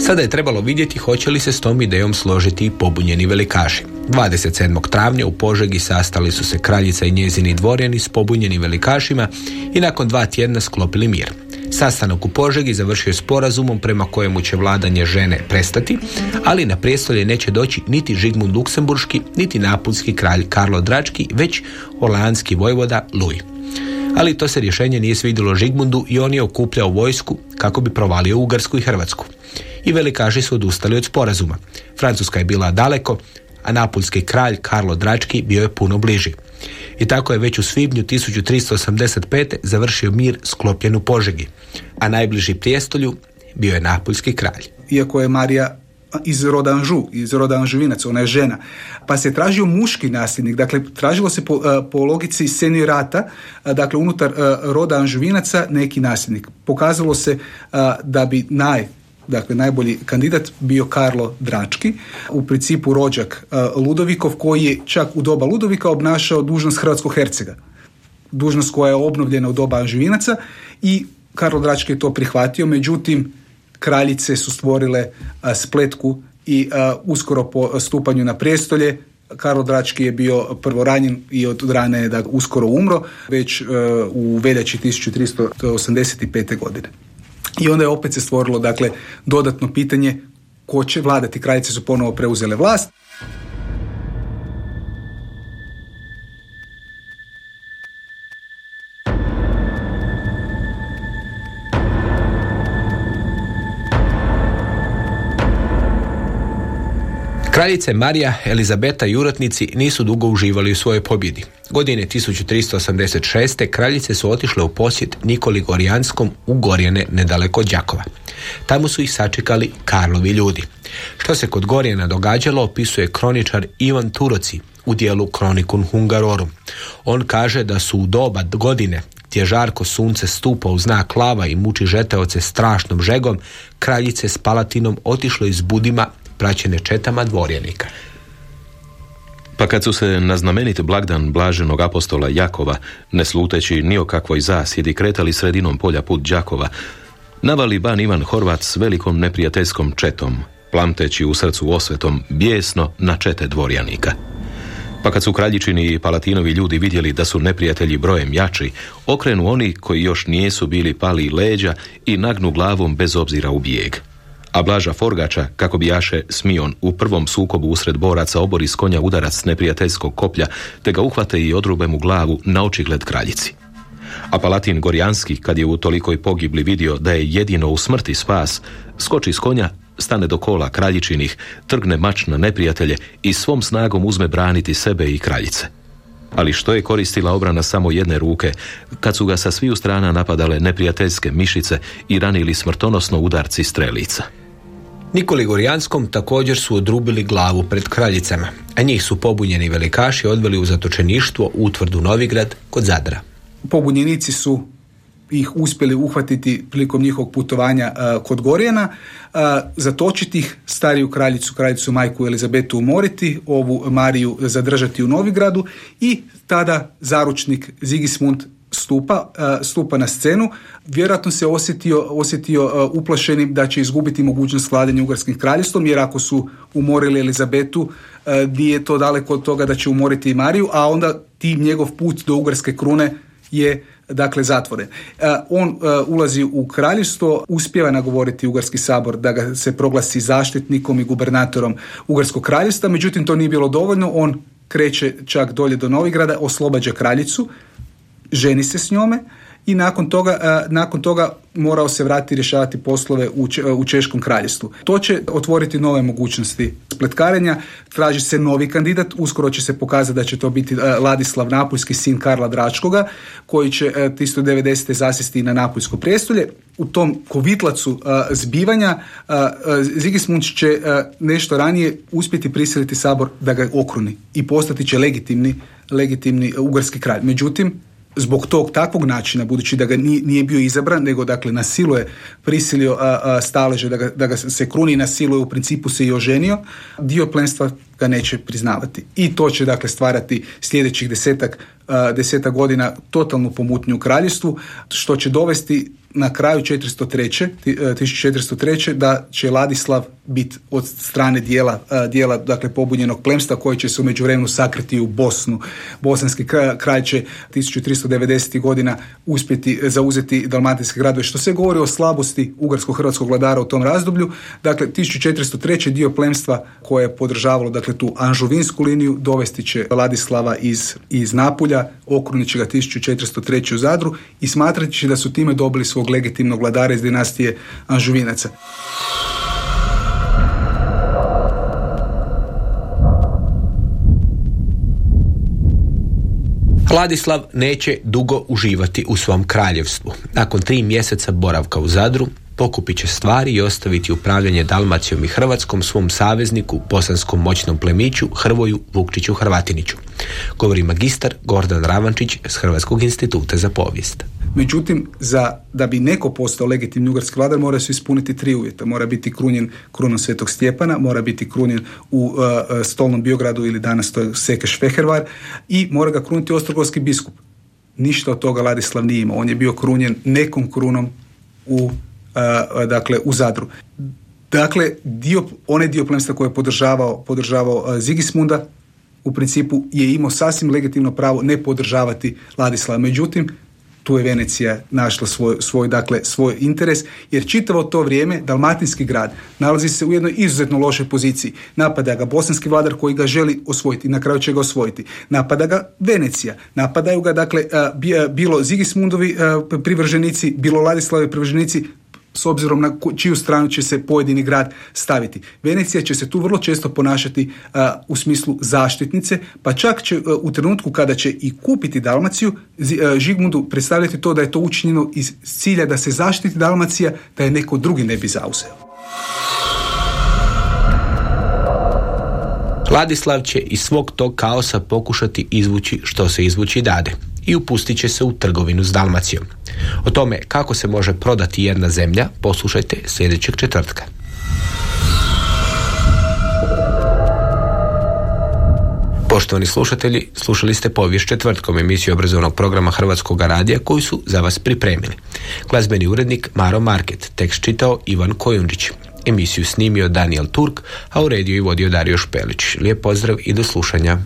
S1: Sada je trebalo vidjeti hoće li se s tom idejom složiti i pobunjeni velikaši. 27. travnja u Požegi sastali su se kraljica i njezini dvorjani s pobunjenim velikašima i nakon dva tjedna sklopili mir. Sastanak u Požegi završio sporazumom prema kojemu će vladanje žene prestati, ali na prijestolje neće doći niti Žigmund Luksemburški, niti napulski kralj Karlo Drački, već orlanski vojvoda Louis. Ali to se rješenje nije svidjelo Žigmundu i on je okupljao vojsku kako bi provalio Ugarsku i Hrvatsku. I velikaši su odustali od sporazuma. Francuska je bila daleko, a napuljski kralj Karlo Drački bio je puno bliži. I tako je već u svibnju 1385. završio mir sklopljen u Požegi, a najbliži prijestolju bio je napuljski kralj.
S3: Iako je Marija iz roda Anžu, iz roda Anžuvinac, ona je žena. Pa se tražio muški nasljednik, dakle tražilo se po, e, po logici senirata, e, dakle unutar e, roda Anžuvinaca neki nasljednik. Pokazalo se da bi naj dakle najbolji kandidat bio Karlo Drački, u principu rođak Ludovikov koji je čak u doba Ludovika obnašao dužnost Hrvatskog hercega. Dužnost koja je obnovljena u doba Anžuvinaca i Karlo Drački je to prihvatio, međutim kraljice su stvorile spletku i uskoro po stupanju na prijestolje Karlo Drački je bio prvo ranjen i od rane je da uskoro umro, već u veljači 1385. godine. I onda je opet se stvorilo dakle dodatno pitanje ko će vladati. Kraljice su ponovo preuzele vlast.
S1: Kraljice Marija, Elizabeta i uratnici nisu dugo uživali u svojoj pobjedi. Godine 1386. kraljice su otišle u posjet Nikoli Gorijanskom u Gorjene nedaleko Đakova. Tamo su ih sačekali Karlovi ljudi. Što se kod Gorjena događalo opisuje kroničar Ivan Turoci u dijelu Kronikun Hungarorum. On kaže da su u doba godine gdje žarko sunce stupa u znak lava i muči žeteoce strašnom žegom, kraljice s palatinom otišlo iz Budima praćene četama dvorjenika.
S2: Pa kad su se na znamenit blagdan blaženog apostola Jakova, ne sluteći ni o kakvoj zasjedi, kretali sredinom polja put Đakova, navali ban Ivan Horvat s velikom neprijateljskom četom, plamteći u srcu osvetom, bijesno na čete dvorjanika. Pa kad su kraljičini i palatinovi ljudi vidjeli da su neprijatelji brojem jači, okrenu oni koji još nijesu bili pali leđa i nagnu glavom bez obzira u bijeg a Blaža Forgača, kako bi jaše Smion u prvom sukobu usred boraca obori s konja udarac neprijateljskog koplja, te ga uhvate i odrube mu glavu na očigled kraljici. A Palatin Gorjanski, kad je u tolikoj pogibli vidio da je jedino u smrti spas, skoči s konja, stane do kola kraljičinih, trgne mač na neprijatelje i svom snagom uzme braniti sebe i kraljice. Ali što je koristila obrana samo jedne ruke, kad su ga sa sviju strana napadale neprijateljske mišice i ranili smrtonosno udarci strelica?
S1: Nikoli Gorijanskom također su odrubili glavu pred kraljicama, a njih su pobunjeni velikaši odveli u zatočeništvo u utvrdu Novigrad kod Zadra.
S3: Pobunjenici su ih uspjeli uhvatiti prilikom njihovog putovanja kod Gorijana, zatočiti ih, stariju kraljicu, kraljicu majku Elizabetu umoriti, ovu Mariju zadržati u Novigradu i tada zaručnik Zigismund stupa, stupa na scenu, vjerojatno se osjetio, osjetio uplašenim da će izgubiti mogućnost vladanja Ugarskim kraljestvom, jer ako su umorili Elizabetu, di je to daleko od toga da će umoriti i Mariju, a onda ti njegov put do Ugarske krune je dakle zatvoren. On ulazi u kraljevstvo, uspjeva nagovoriti Ugarski sabor da ga se proglasi zaštitnikom i gubernatorom Ugarskog kraljevstva, međutim to nije bilo dovoljno, on kreće čak dolje do Novigrada, oslobađa kraljicu, ženi se s njome i nakon toga, e, nakon toga morao se vratiti rješavati poslove u, u Češkom kraljestvu. To će otvoriti nove mogućnosti spletkarenja, traži se novi kandidat, uskoro će se pokazati da će to biti e, Ladislav Napuljski, sin Karla Dračkoga, koji će 1990. E, zasjesti na Napuljsko prijestolje. U tom kovitlacu zbivanja Zigismund će nešto ranije uspjeti prisiliti sabor da ga okruni i postati će legitimni legitimni ugarski kralj. Međutim, zbog tog takvog načina, budući da ga nije, nije bio izabran, nego dakle na silu je prisilio a, staleže da ga, da ga se kruni na silu je u principu se i oženio, dio plenstva ga neće priznavati. I to će dakle stvarati sljedećih desetak, desetak godina totalnu pomutnju u kraljestvu, što će dovesti na kraju 403. 1403. E, da će Ladislav biti od strane dijela, e, dijela dakle pobunjenog plemstva koji će se u međuvremenu sakriti u Bosnu. Bosanski kraj će 1390. godina uspjeti zauzeti dalmatinske gradove, što se govori o slabosti ugarsko-hrvatskog vladara u tom razdoblju. Dakle, 1403. dio plemstva koje je podržavalo dakle, tu anžuvinsku liniju dovesti će Ladislava iz, iz Napulja, okrunit će ga 1403. u Zadru i smatrati će da su time dobili svog legitimnog vladara iz dinastije Anžuvinaca.
S1: Vladislav neće dugo uživati u svom kraljevstvu. Nakon tri mjeseca boravka u Zadru, pokupit će stvari i ostaviti upravljanje Dalmacijom i Hrvatskom svom savezniku, bosanskom moćnom plemiću Hrvoju Vukčiću Hrvatiniću. Govori magistar Gordan Ravančić s Hrvatskog instituta za povijest.
S3: Međutim, za, da bi neko postao legitimni ugarski vladar mora se ispuniti tri uvjeta. Mora biti krunjen krunom Svetog Stjepana, mora biti krunjen u uh, uh, Stolnom Biogradu ili danas to je Sekeš Fehervar i mora ga kruniti Ostrogorski biskup. Ništa od toga Ladislav nije imao. On je bio krunjen nekom krunom u, uh, dakle, u Zadru. Dakle, dio, onaj dio plemstva koji je podržavao, podržavao Zigismunda u principu je imao sasvim legitimno pravo ne podržavati Ladislava. Međutim, tu je Venecija našla svoj, svoj, dakle, svoj interes, jer čitavo to vrijeme Dalmatinski grad nalazi se u jednoj izuzetno lošoj poziciji. Napada ga bosanski vladar koji ga želi osvojiti i na kraju će ga osvojiti. Napada ga Venecija. Napadaju ga, dakle, bilo Zigismundovi privrženici, bilo Ladislavi privrženici, s obzirom na čiju stranu će se pojedini grad staviti. Venecija će se tu vrlo često ponašati u smislu zaštitnice, pa čak će u trenutku kada će i kupiti Dalmaciju, Žigmundu predstavljati to da je to učinjeno iz cilja da se zaštiti Dalmacija, da je neko drugi ne bi zauzeo.
S1: Vladislav će iz svog tog kaosa pokušati izvući što se izvući dade i upustit će se u trgovinu s Dalmacijom. O tome kako se može prodati jedna zemlja poslušajte sljedećeg četvrtka. Poštovani slušatelji, slušali ste povijest četvrtkom emisiju obrazovnog programa Hrvatskog radija koju su za vas pripremili. Glazbeni urednik Maro Market, tekst čitao Ivan Kojundžić. Emisiju snimio Daniel Turk, a u rediju i vodio Dario Špelić. Lijep pozdrav i do slušanja.